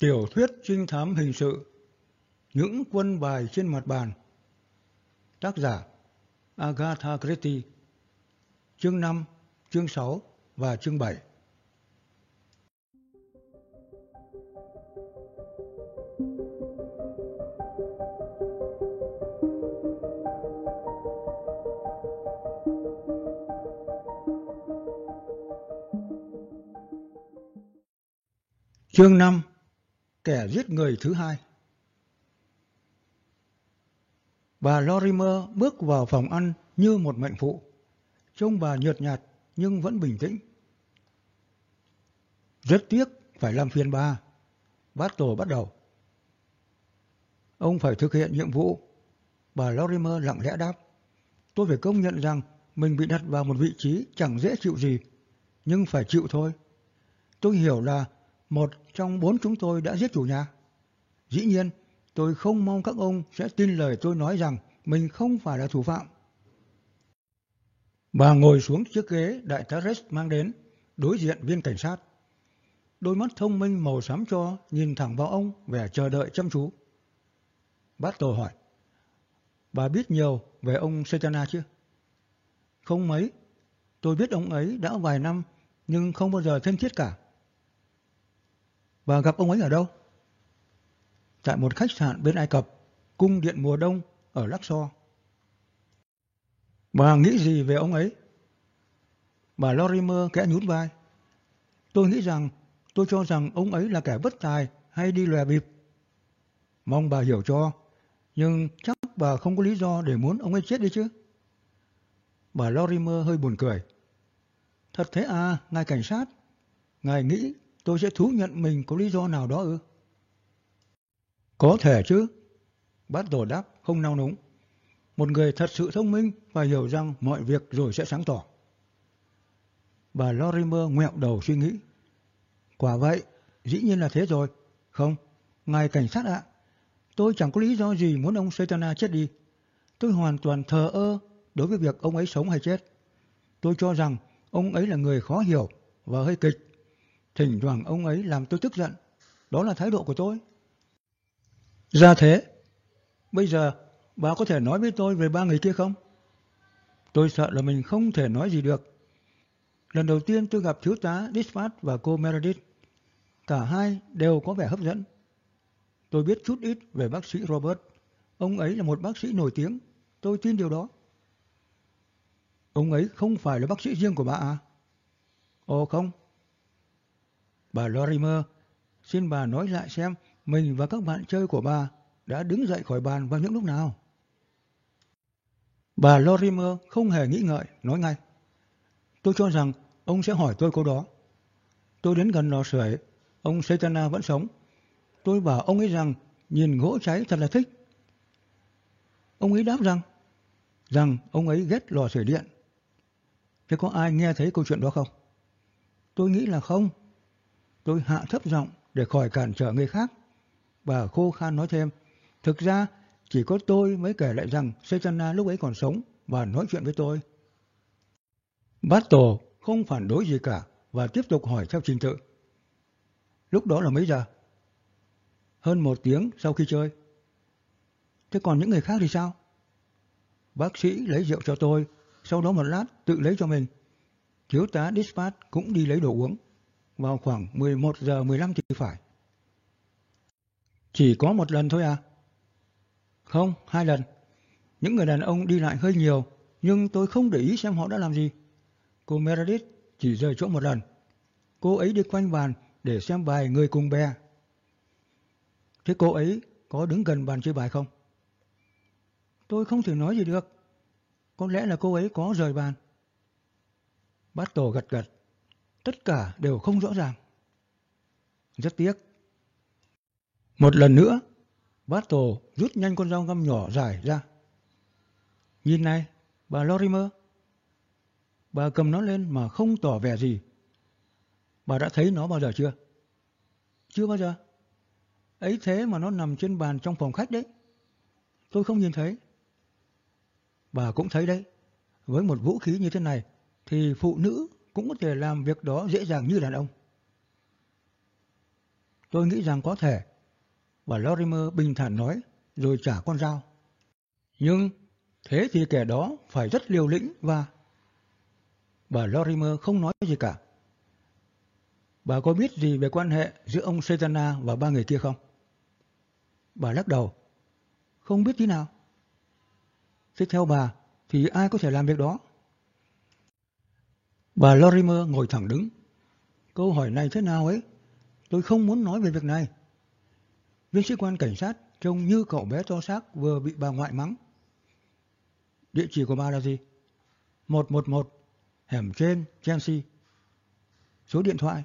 Tiểu thuyết trinh thám hình sự Những quân bài trên mặt bàn. Tác giả Agatha Christie. Chương 5, chương 6 và chương 7 Chương 5 Kẻ giết người thứ hai Bà Lorimer bước vào phòng ăn như một mệnh phụ. Trông bà nhợt nhạt, nhưng vẫn bình tĩnh. Rất tiếc, phải làm phiền bà. Bát tổ bắt đầu. Ông phải thực hiện nhiệm vụ. Bà Lorimer lặng lẽ đáp. Tôi phải công nhận rằng mình bị đặt vào một vị trí chẳng dễ chịu gì. Nhưng phải chịu thôi. Tôi hiểu là một trong bốn chúng tôi đã giết chủ nhà. Dĩ nhiên, tôi không mong các ông sẽ tin lời tôi nói rằng mình không phải là thủ phạm. Bà ngồi xuống chiếc ghế đại tá Rex mang đến, đối diện viên cảnh sát. Đôi mắt thông minh màu xám cho nhìn thẳng vào ông vẻ chờ đợi chăm chú. Bát tổ hỏi, bà biết nhiều về ông Setana chứ? Không mấy, tôi biết ông ấy đã vài năm nhưng không bao giờ thân thiết cả và gặp ông ấy ở đâu? Tại một khách sạn bên Ai Cập, cung điện mùa đông ở Luxor. Bà nghĩ gì về ông ấy? Bà Lorimer kẽ nhún vai. Tôi nghĩ rằng, tôi cho rằng ông ấy là kẻ bất tài hay đi lòe bịp. Mong bà hiểu cho, nhưng chắc bà không có lý do để muốn ông ấy chết đi chứ. Bà Lorimer hơi buồn cười. Thật thế à, ngài cảnh sát. Ngài nghĩ tôi sẽ thú nhận mình có lý do nào đó ư? Có thể chứ. Bát tổ đáp không nao núng. Một người thật sự thông minh và hiểu rằng mọi việc rồi sẽ sáng tỏ. Bà Lorimer ngoẹo đầu suy nghĩ. Quả vậy, dĩ nhiên là thế rồi. Không, ngài cảnh sát ạ, tôi chẳng có lý do gì muốn ông Saitana chết đi. Tôi hoàn toàn thờ ơ đối với việc ông ấy sống hay chết. Tôi cho rằng ông ấy là người khó hiểu và hơi kịch Thỉnh thoảng ông ấy làm tôi tức giận. Đó là thái độ của tôi. Ra thế. Bây giờ bà có thể nói với tôi về ba người kia không? Tôi sợ là mình không thể nói gì được. Lần đầu tiên tôi gặp thiếu tá Dispatch và cô Meredith. Cả hai đều có vẻ hấp dẫn. Tôi biết chút ít về bác sĩ Robert. Ông ấy là một bác sĩ nổi tiếng. Tôi tin điều đó. Ông ấy không phải là bác sĩ riêng của bà à? Ồ không, Bà Lorimer, xin bà nói lại xem mình và các bạn chơi của bà đã đứng dậy khỏi bàn vào những lúc nào. Bà Lorimer không hề nghĩ ngợi, nói ngay. Tôi cho rằng ông sẽ hỏi tôi câu đó. Tôi đến gần lò sưởi, ông Satana vẫn sống. Tôi bảo ông ấy rằng nhìn gỗ cháy thật là thích. Ông ấy đáp rằng, rằng ông ấy ghét lò sưởi điện. Thế có ai nghe thấy câu chuyện đó không? Tôi nghĩ là không. Tôi hạ thấp giọng để khỏi cản trở người khác. Bà khô khan nói thêm, thực ra chỉ có tôi mới kể lại rằng Sejana lúc ấy còn sống và nói chuyện với tôi. Bát Tổ không phản đối gì cả và tiếp tục hỏi theo trình tự. Lúc đó là mấy giờ? Hơn một tiếng sau khi chơi. Thế còn những người khác thì sao? Bác sĩ lấy rượu cho tôi, sau đó một lát tự lấy cho mình. Thiếu tá Dispatch cũng đi lấy đồ uống vào khoảng 11 giờ 15 thì phải. Chỉ có một lần thôi à? Không, hai lần. Những người đàn ông đi lại hơi nhiều, nhưng tôi không để ý xem họ đã làm gì. Cô Meredith chỉ rời chỗ một lần. Cô ấy đi quanh bàn để xem bài người cùng bè. Thế cô ấy có đứng gần bàn chơi bài không? Tôi không thể nói gì được. Có lẽ là cô ấy có rời bàn. Bát tổ gật gật. Tất cả đều không rõ ràng. Rất tiếc. Một lần nữa, bát tổ rút nhanh con dao găm nhỏ dài ra. Nhìn này, bà Lorimer. Bà cầm nó lên mà không tỏ vẻ gì. Bà đã thấy nó bao giờ chưa? Chưa bao giờ. Ấy thế mà nó nằm trên bàn trong phòng khách đấy. Tôi không nhìn thấy. Bà cũng thấy đấy. Với một vũ khí như thế này thì phụ nữ cũng có thể làm việc đó dễ dàng như đàn ông. Tôi nghĩ rằng có thể. Bà Lorimer bình thản nói, rồi trả con dao. Nhưng thế thì kẻ đó phải rất liều lĩnh và... Bà Lorimer không nói gì cả. Bà có biết gì về quan hệ giữa ông Setana và ba người kia không? Bà lắc đầu. Không biết tí nào. Thế theo bà thì ai có thể làm việc đó? Bà Lorimer ngồi thẳng đứng. Câu hỏi này thế nào ấy? Tôi không muốn nói về việc này. Viên sĩ quan cảnh sát trông như cậu bé to xác vừa bị bà ngoại mắng. Địa chỉ của bà là gì? 111, hẻm trên, Chelsea. Số điện thoại,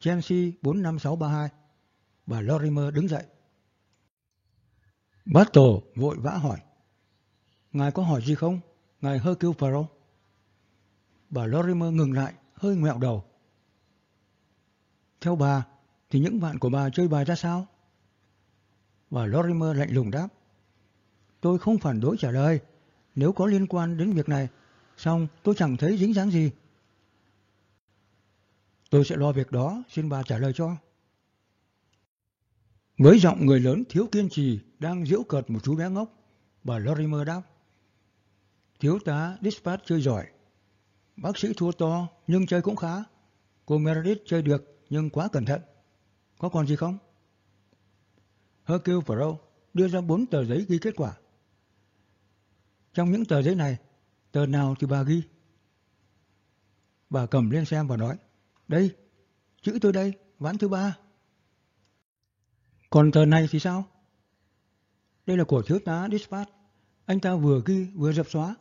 Chelsea 45632. Bà Lorimer đứng dậy. Battle vội vã hỏi. Ngài có hỏi gì không? Ngài Hercule Poirot. Bà Lorimer ngừng lại, hơi ngẹo đầu. Theo bà, thì những bạn của bà chơi bài ra sao? Bà Lorimer lạnh lùng đáp. Tôi không phản đối trả lời. Nếu có liên quan đến việc này, xong tôi chẳng thấy dính dáng gì. Tôi sẽ lo việc đó, xin bà trả lời cho. Với giọng người lớn thiếu kiên trì đang giễu cợt một chú bé ngốc, bà Lorimer đáp. Thiếu tá Dispatch chơi giỏi. Bác sĩ thua to nhưng chơi cũng khá. Cô Meredith chơi được nhưng quá cẩn thận. Có còn gì không? Hercule Poirot đưa ra bốn tờ giấy ghi kết quả. Trong những tờ giấy này, tờ nào thì bà ghi? Bà cầm lên xem và nói, đây, chữ tôi đây, ván thứ ba. Còn tờ này thì sao? Đây là của thiếu tá Dispatch. Anh ta vừa ghi vừa dập xóa.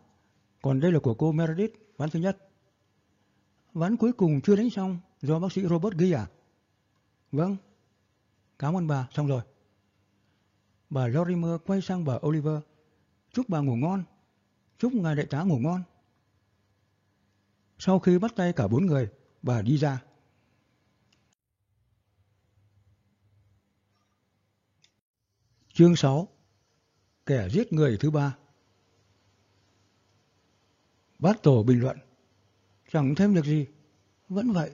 Còn đây là của cô Meredith, ván thứ nhất. Ván cuối cùng chưa đánh xong do bác sĩ Robert ghi à? Vâng. Cảm ơn bà, xong rồi. Bà Lorimer quay sang bà Oliver. Chúc bà ngủ ngon. Chúc ngài đại tá ngủ ngon. Sau khi bắt tay cả bốn người, bà đi ra. Chương 6 Kẻ giết người thứ ba Bát Tổ bình luận Chẳng thêm được gì. Vẫn vậy,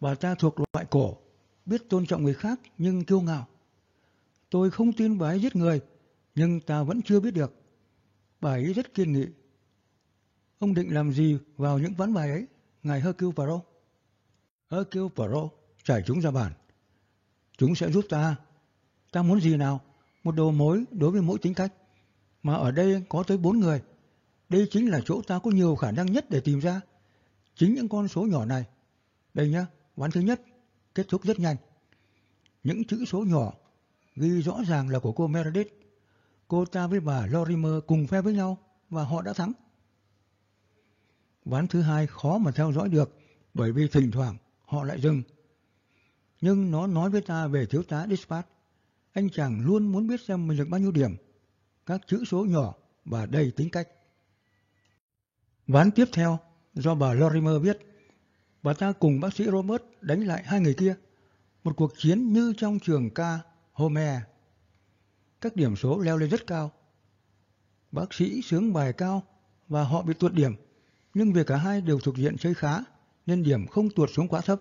Bà ta thuộc loại cổ, Biết tôn trọng người khác nhưng kiêu ngạo. Tôi không tin bà ấy giết người, Nhưng ta vẫn chưa biết được. Bà ấy rất kiên nghị. Ông định làm gì vào những ván bài ấy? Ngài Hercule Poirot. Hercule Poirot trải chúng ra bàn. Chúng sẽ giúp ta. Ta muốn gì nào? Một đầu mối đối với mỗi tính cách. Mà ở đây có tới bốn người. Đây chính là chỗ ta có nhiều khả năng nhất để tìm ra. Chính những con số nhỏ này. Đây nhá, ván thứ nhất, kết thúc rất nhanh. Những chữ số nhỏ ghi rõ ràng là của cô Meredith. Cô ta với bà Lorimer cùng phe với nhau và họ đã thắng. Ván thứ hai khó mà theo dõi được bởi vì thỉnh thoảng họ lại dừng. Nhưng nó nói với ta về thiếu tá Dispatch anh chàng luôn muốn biết xem mình được bao nhiêu điểm, các chữ số nhỏ và đầy tính cách. Ván tiếp theo, do bà Lorimer viết, bà ta cùng bác sĩ Robert đánh lại hai người kia, một cuộc chiến như trong trường ca Homer. Các điểm số leo lên rất cao. Bác sĩ sướng bài cao và họ bị tuột điểm, nhưng vì cả hai đều thuộc diện chơi khá nên điểm không tuột xuống quá thấp.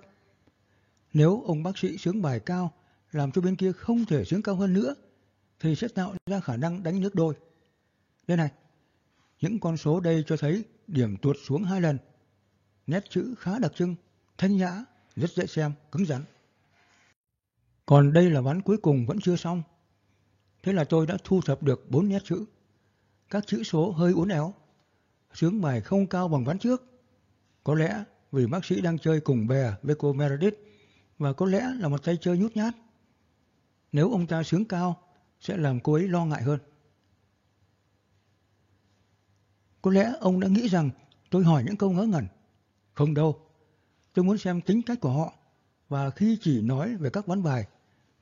Nếu ông bác sĩ sướng bài cao làm cho bên kia không thể sướng cao hơn nữa thì sẽ tạo ra khả năng đánh nước đôi. Đây này, những con số đây cho thấy điểm tuột xuống hai lần. Nét chữ khá đặc trưng, thanh nhã, rất dễ xem, cứng rắn. Còn đây là ván cuối cùng vẫn chưa xong. Thế là tôi đã thu thập được bốn nét chữ. Các chữ số hơi uốn éo. Sướng bài không cao bằng ván trước. Có lẽ vì bác sĩ đang chơi cùng bè với cô Meredith và có lẽ là một tay chơi nhút nhát. Nếu ông ta sướng cao, sẽ làm cô ấy lo ngại hơn. Có lẽ ông đã nghĩ rằng tôi hỏi những câu ngớ ngẩn. Không đâu. Tôi muốn xem tính cách của họ. Và khi chỉ nói về các ván bài,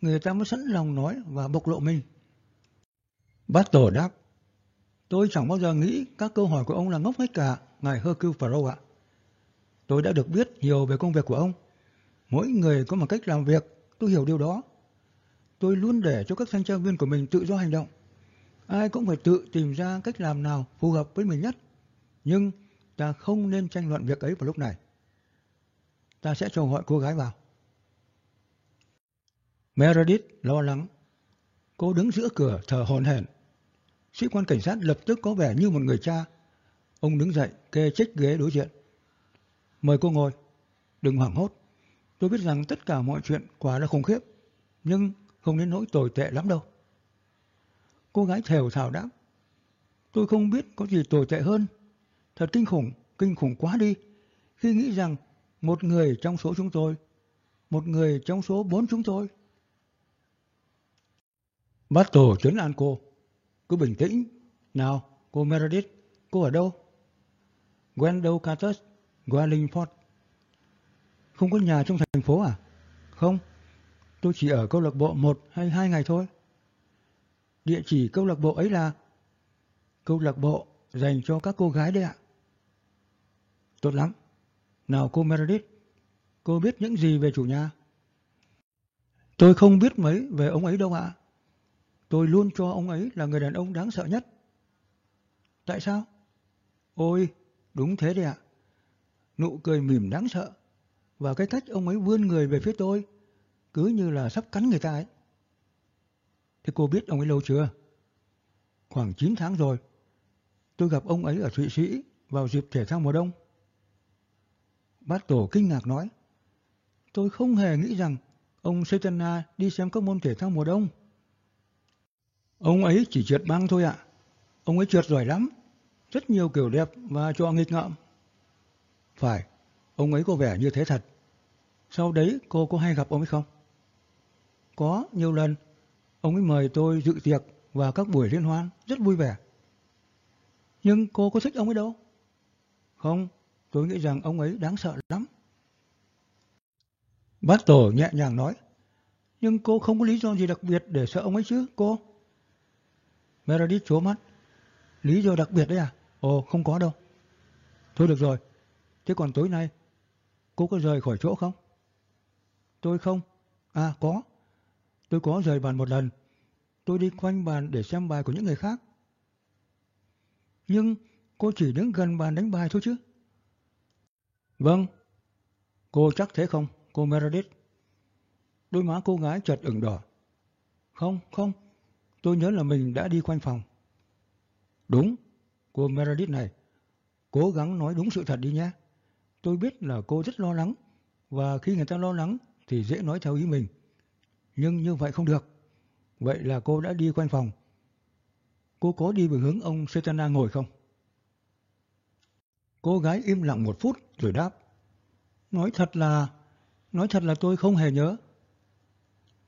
người ta mới sẵn lòng nói và bộc lộ mình. Bát Tổ đáp. Tôi chẳng bao giờ nghĩ các câu hỏi của ông là ngốc hết cả, ngài Hercule Poirot ạ. Tôi đã được biết nhiều về công việc của ông. Mỗi người có một cách làm việc, tôi hiểu điều đó tôi luôn để cho các thanh tra viên của mình tự do hành động. Ai cũng phải tự tìm ra cách làm nào phù hợp với mình nhất. Nhưng ta không nên tranh luận việc ấy vào lúc này. Ta sẽ cho gọi cô gái vào. Meredith lo lắng. Cô đứng giữa cửa thở hổn hển. Sĩ quan cảnh sát lập tức có vẻ như một người cha. Ông đứng dậy, kê chích ghế đối diện. Mời cô ngồi. Đừng hoảng hốt. Tôi biết rằng tất cả mọi chuyện quá là khủng khiếp. Nhưng không đến nỗi tồi tệ lắm đâu. Cô gái thều thào đáp. Tôi không biết có gì tồi tệ hơn. Thật kinh khủng, kinh khủng quá đi. Khi nghĩ rằng một người trong số chúng tôi, một người trong số bốn chúng tôi. bắt tổ trấn an cô. Cứ bình tĩnh. Nào, cô Meredith, cô ở đâu? Wendell Carter, Wallingford. Không có nhà trong thành phố à? Không, tôi chỉ ở câu lạc bộ một hay hai ngày thôi. Địa chỉ câu lạc bộ ấy là câu lạc bộ dành cho các cô gái đấy ạ. Tốt lắm. Nào cô Meredith, cô biết những gì về chủ nhà? Tôi không biết mấy về ông ấy đâu ạ. Tôi luôn cho ông ấy là người đàn ông đáng sợ nhất. Tại sao? Ôi, đúng thế đấy ạ. Nụ cười mỉm đáng sợ. Và cái cách ông ấy vươn người về phía tôi, cứ như là sắp cắn người ta ấy. Thế cô biết ông ấy lâu chưa? Khoảng 9 tháng rồi. Tôi gặp ông ấy ở Thụy Sĩ vào dịp thể thao mùa đông. Bát Tổ kinh ngạc nói, tôi không hề nghĩ rằng ông Saitana đi xem các môn thể thao mùa đông. Ông ấy chỉ trượt băng thôi ạ. Ông ấy trượt giỏi lắm, rất nhiều kiểu đẹp và cho nghịch ngợm. Phải, ông ấy có vẻ như thế thật. Sau đấy cô có hay gặp ông ấy không? Có, nhiều lần. Ông ấy mời tôi dự tiệc và các buổi liên hoan, rất vui vẻ. Nhưng cô có thích ông ấy đâu? Không, tôi nghĩ rằng ông ấy đáng sợ lắm. Bác Tổ nhẹ nhàng nói, nhưng cô không có lý do gì đặc biệt để sợ ông ấy chứ, cô? Meredith chố mắt, lý do đặc biệt đấy à? Ồ, không có đâu. Thôi được rồi, thế còn tối nay, cô có rời khỏi chỗ không? Tôi không. À, có. Tôi có rời bàn một lần. Tôi đi quanh bàn để xem bài của những người khác. Nhưng cô chỉ đứng gần bàn đánh bài thôi chứ. Vâng. Cô chắc thế không, cô Meredith? Đôi má cô gái chợt ửng đỏ. Không, không. Tôi nhớ là mình đã đi quanh phòng. Đúng, cô Meredith này. Cố gắng nói đúng sự thật đi nhé. Tôi biết là cô rất lo lắng. Và khi người ta lo lắng thì dễ nói theo ý mình. Nhưng như vậy không được. Vậy là cô đã đi quanh phòng. Cô có đi về hướng ông Setana ngồi không? Cô gái im lặng một phút rồi đáp. Nói thật là... Nói thật là tôi không hề nhớ.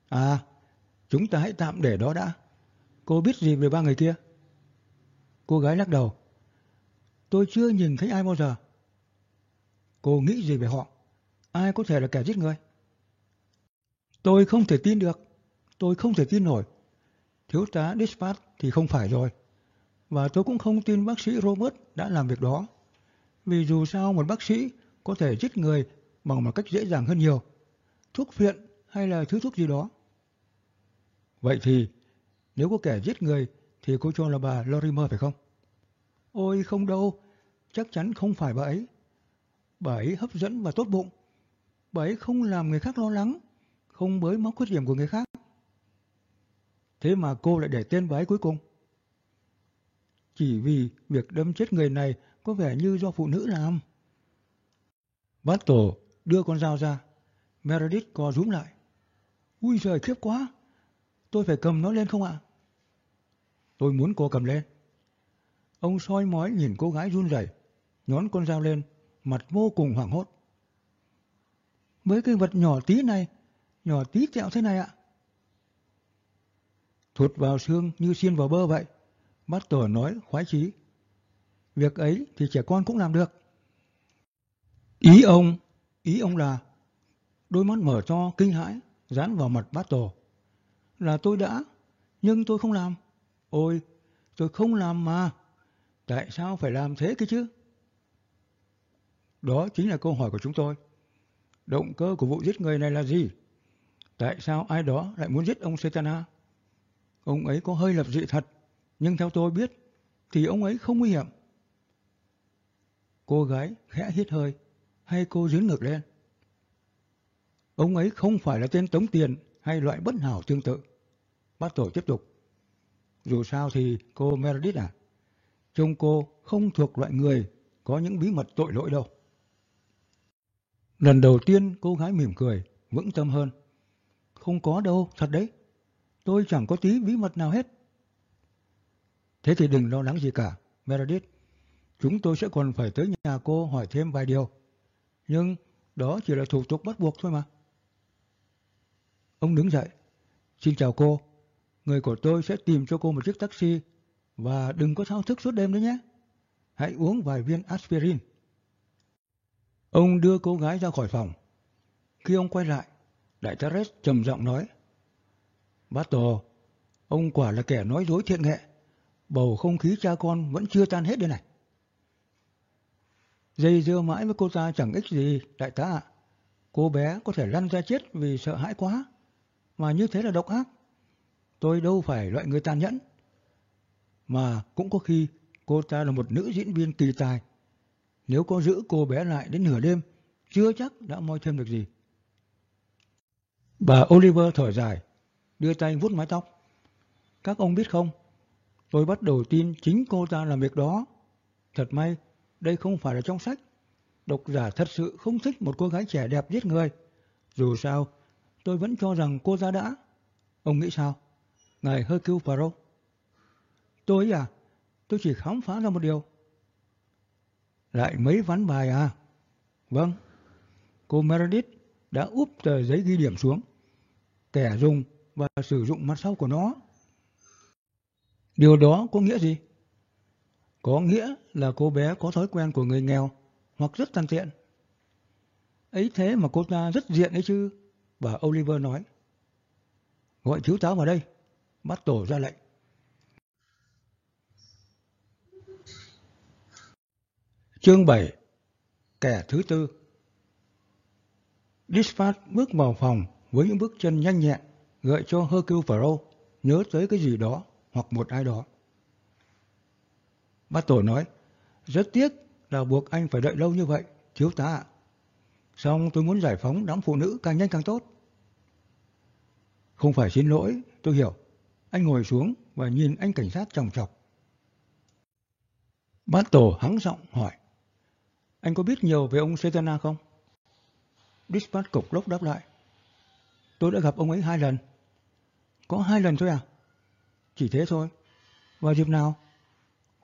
À, chúng ta hãy tạm để đó đã. Cô biết gì về ba người kia? Cô gái lắc đầu. Tôi chưa nhìn thấy ai bao giờ. Cô nghĩ gì về họ? Ai có thể là kẻ giết người? Tôi không thể tin được. Tôi không thể tin nổi. Thiếu tá Dispatch thì không phải rồi. Và tôi cũng không tin bác sĩ Robert đã làm việc đó. Vì dù sao một bác sĩ có thể giết người bằng một cách dễ dàng hơn nhiều. Thuốc phiện hay là thứ thuốc gì đó. Vậy thì nếu có kẻ giết người thì cô cho là bà Lorimer phải không? Ôi không đâu, chắc chắn không phải bà ấy. Bà ấy hấp dẫn và tốt bụng. Bà ấy không làm người khác lo lắng không bới móc khuyết điểm của người khác. Thế mà cô lại để tên bà ấy cuối cùng. Chỉ vì việc đâm chết người này có vẻ như do phụ nữ làm. Bát tổ đưa con dao ra. Meredith co rúm lại. Ui trời khiếp quá. Tôi phải cầm nó lên không ạ? Tôi muốn cô cầm lên. Ông soi mói nhìn cô gái run rẩy, nhón con dao lên, mặt vô cùng hoảng hốt. Với cái vật nhỏ tí này nhỏ tí tẹo thế này ạ. Thụt vào xương như xiên vào bơ vậy. Bát tổ nói khoái chí. Việc ấy thì trẻ con cũng làm được. Ý ông, ý ông là đôi mắt mở to kinh hãi dán vào mặt bát tổ. Là tôi đã, nhưng tôi không làm. Ôi, tôi không làm mà. Tại sao phải làm thế cái chứ? Đó chính là câu hỏi của chúng tôi. Động cơ của vụ giết người này là gì? Tại sao ai đó lại muốn giết ông Setana? Ông ấy có hơi lập dị thật, nhưng theo tôi biết thì ông ấy không nguy hiểm. Cô gái khẽ hít hơi, hay cô dính ngược lên. Ông ấy không phải là tên tống tiền hay loại bất hảo tương tự. Bác tổ tiếp tục. Dù sao thì cô Meredith à, trông cô không thuộc loại người có những bí mật tội lỗi đâu. Lần đầu tiên cô gái mỉm cười, vững tâm hơn. Không có đâu, thật đấy. Tôi chẳng có tí bí mật nào hết. Thế thì đừng lo lắng gì cả, Meredith. Chúng tôi sẽ còn phải tới nhà cô hỏi thêm vài điều. Nhưng đó chỉ là thủ tục bắt buộc thôi mà. Ông đứng dậy. Xin chào cô. Người của tôi sẽ tìm cho cô một chiếc taxi và đừng có thao thức suốt đêm nữa nhé. Hãy uống vài viên aspirin. Ông đưa cô gái ra khỏi phòng. Khi ông quay lại, Đại Teres trầm giọng nói. Bát Tổ, ông quả là kẻ nói dối thiện nghệ. Bầu không khí cha con vẫn chưa tan hết đây này. Dây dưa mãi với cô ta chẳng ích gì, đại tá ạ. Cô bé có thể lăn ra chết vì sợ hãi quá. Mà như thế là độc ác. Tôi đâu phải loại người tàn nhẫn. Mà cũng có khi cô ta là một nữ diễn viên kỳ tài. Nếu có giữ cô bé lại đến nửa đêm, chưa chắc đã moi thêm được gì. Bà Oliver thở dài, đưa tay vuốt mái tóc. Các ông biết không, tôi bắt đầu tin chính cô ta làm việc đó. Thật may, đây không phải là trong sách. Độc giả thật sự không thích một cô gái trẻ đẹp giết người. Dù sao, tôi vẫn cho rằng cô Ra đã. Ông nghĩ sao? Ngài Hercule Poirot. Tôi à, tôi chỉ khám phá ra một điều. Lại mấy ván bài à? Vâng. Cô Meredith đã úp tờ giấy ghi điểm xuống. Kẻ dùng và sử dụng mặt sau của nó. Điều đó có nghĩa gì? Có nghĩa là cô bé có thói quen của người nghèo hoặc rất tàn tiện. Ấy thế mà cô ta rất diện ấy chứ. Và Oliver nói. Gọi thiếu tá vào đây. Bắt tổ ra lệnh. Chương 7 Kẻ thứ tư Dispatch bước vào phòng với những bước chân nhanh nhẹn, gợi cho Hercule Poirot nhớ tới cái gì đó hoặc một ai đó. Bát tổ nói, rất tiếc là buộc anh phải đợi lâu như vậy, thiếu tá ạ. Xong tôi muốn giải phóng đám phụ nữ càng nhanh càng tốt. Không phải xin lỗi, tôi hiểu. Anh ngồi xuống và nhìn anh cảnh sát tròng trọc. Bát tổ hắng giọng hỏi. Anh có biết nhiều về ông Setana không? Dispatch cục lốc đáp lại. Tôi đã gặp ông ấy hai lần. Có hai lần thôi à? Chỉ thế thôi. Vào dịp nào?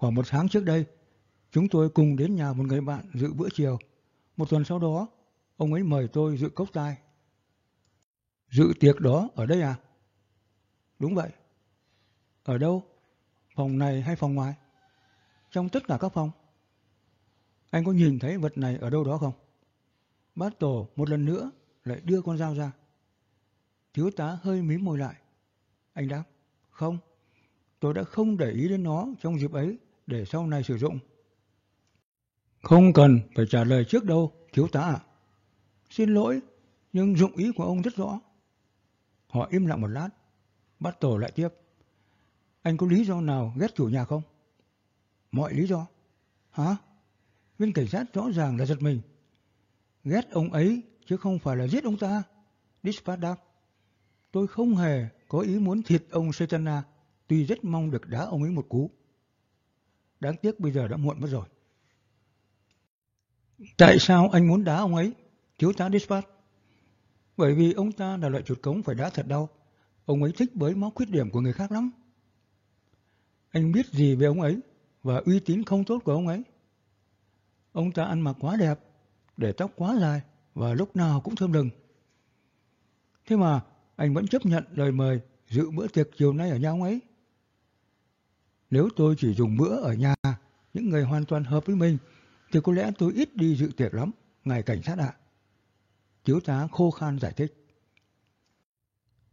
Khoảng một tháng trước đây, chúng tôi cùng đến nhà một người bạn dự bữa chiều. Một tuần sau đó, ông ấy mời tôi dự cốc tai. Dự tiệc đó ở đây à? Đúng vậy. Ở đâu? Phòng này hay phòng ngoài? Trong tất cả các phòng. Anh có nhìn thấy vật này ở đâu đó không? Bát tổ một lần nữa lại đưa con dao ra. Thiếu tá hơi mím môi lại. Anh đáp, không, tôi đã không để ý đến nó trong dịp ấy để sau này sử dụng. Không cần phải trả lời trước đâu, thiếu tá ạ. Xin lỗi, nhưng dụng ý của ông rất rõ. Họ im lặng một lát, bắt tổ lại tiếp. Anh có lý do nào ghét chủ nhà không? Mọi lý do. Hả? Viên cảnh sát rõ ràng là giật mình. Ghét ông ấy chứ không phải là giết ông ta. Dispatch đáp. Tôi không hề có ý muốn thịt ông Setana, tuy rất mong được đá ông ấy một cú. Đáng tiếc bây giờ đã muộn mất rồi. Tại sao anh muốn đá ông ấy, thiếu tá Dispatch? Bởi vì ông ta là loại chuột cống phải đá thật đau. Ông ấy thích bới móc khuyết điểm của người khác lắm. Anh biết gì về ông ấy và uy tín không tốt của ông ấy? Ông ta ăn mặc quá đẹp, để tóc quá dài và lúc nào cũng thơm lừng. Thế mà anh vẫn chấp nhận lời mời dự bữa tiệc chiều nay ở nhà ông ấy. Nếu tôi chỉ dùng bữa ở nhà, những người hoàn toàn hợp với mình, thì có lẽ tôi ít đi dự tiệc lắm, ngài cảnh sát ạ. Thiếu tá khô khan giải thích.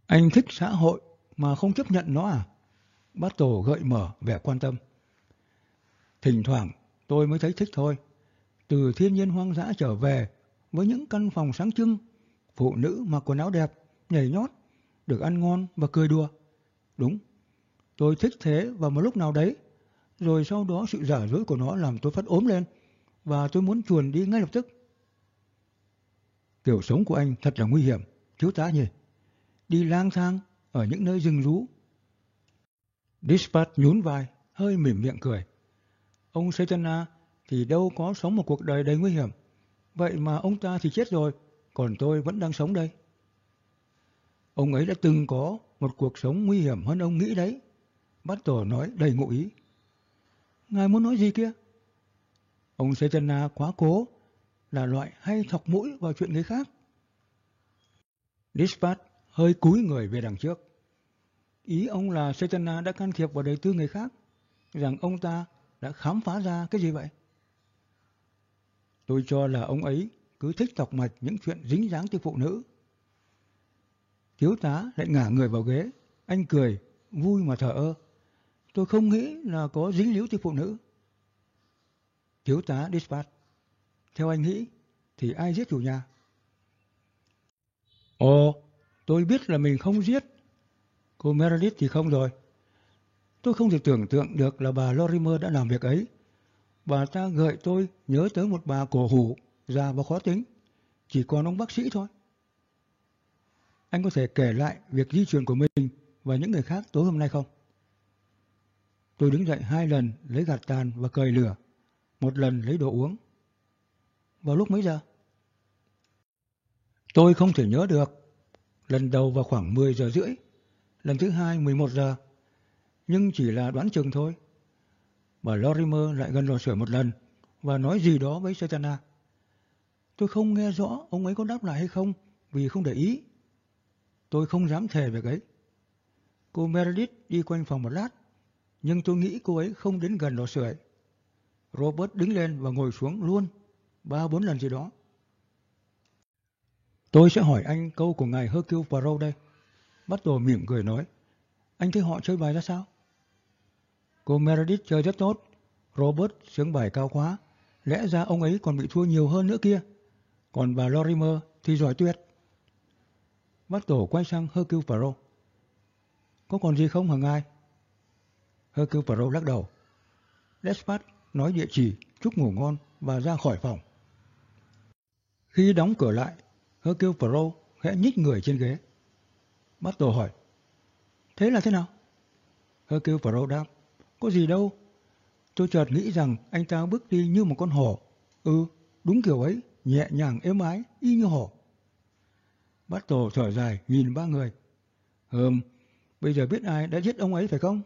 Anh thích xã hội mà không chấp nhận nó à? Bát Tổ gợi mở vẻ quan tâm. Thỉnh thoảng tôi mới thấy thích thôi. Từ thiên nhiên hoang dã trở về với những căn phòng sáng trưng, phụ nữ mặc quần áo đẹp, nhảy nhót, được ăn ngon và cười đùa. Đúng, tôi thích thế vào một lúc nào đấy, rồi sau đó sự giả dối của nó làm tôi phát ốm lên, và tôi muốn chuồn đi ngay lập tức. Kiểu sống của anh thật là nguy hiểm, thiếu tá nhỉ. đi lang thang ở những nơi rừng rú. Dispatch nhún vai, hơi mỉm miệng cười. Ông Saitana thì đâu có sống một cuộc đời đầy nguy hiểm. Vậy mà ông ta thì chết rồi, còn tôi vẫn đang sống đây. Ông ấy đã từng có một cuộc sống nguy hiểm hơn ông nghĩ đấy. Bát Tổ nói đầy ngụ ý. Ngài muốn nói gì kia? Ông Saitana quá cố, là loại hay thọc mũi vào chuyện người khác. Dispatch hơi cúi người về đằng trước. Ý ông là Saitana đã can thiệp vào đời tư người khác, rằng ông ta đã khám phá ra cái gì vậy? Tôi cho là ông ấy cứ thích tọc mạch những chuyện dính dáng tới phụ nữ. Thiếu tá lại ngả người vào ghế, anh cười, vui mà thở ơ. Tôi không nghĩ là có dính líu tới phụ nữ. Thiếu tá Dispatch, theo anh nghĩ thì ai giết chủ nhà? Ồ, tôi biết là mình không giết. Cô Meredith thì không rồi. Tôi không thể tưởng tượng được là bà Lorimer đã làm việc ấy. Bà ta gợi tôi nhớ tới một bà cổ hủ, già và khó tính. Chỉ còn ông bác sĩ thôi. Anh có thể kể lại việc di chuyển của mình và những người khác tối hôm nay không? Tôi đứng dậy hai lần lấy gạt tàn và cởi lửa, một lần lấy đồ uống. Vào lúc mấy giờ? Tôi không thể nhớ được. Lần đầu vào khoảng 10 giờ rưỡi, lần thứ hai 11 giờ. Nhưng chỉ là đoán chừng thôi. Bà Lorimer lại gần lò sưởi một lần và nói gì đó với Satana. Tôi không nghe rõ ông ấy có đáp lại hay không vì không để ý. Tôi không dám thề về ấy. Cô Meredith đi quanh phòng một lát, nhưng tôi nghĩ cô ấy không đến gần lò sưởi. Robert đứng lên và ngồi xuống luôn, ba bốn lần gì đó. Tôi sẽ hỏi anh câu của ngài Hercule Poirot đây. Bắt đầu mỉm cười nói. Anh thấy họ chơi bài ra sao? Cô Meredith chơi rất tốt. Robert sướng bài cao quá. Lẽ ra ông ấy còn bị thua nhiều hơn nữa kia. Còn bà Lorimer thì giỏi tuyệt. Bắt tổ quay sang Hercule Poirot. Có còn gì không hả ngài? Hercule Poirot lắc đầu. Despard nói địa chỉ, chúc ngủ ngon và ra khỏi phòng. Khi đóng cửa lại, Hercule Poirot khẽ nhích người trên ghế. Bắt đầu hỏi. Thế là thế nào? Hercule Poirot đáp. Có gì đâu. Tôi chợt nghĩ rằng anh ta bước đi như một con hổ. Ừ, đúng kiểu ấy, nhẹ nhàng êm ái, y như hổ. Bắt đầu thở dài nhìn ba người. Hừm, bây giờ biết ai đã giết ông ấy phải không?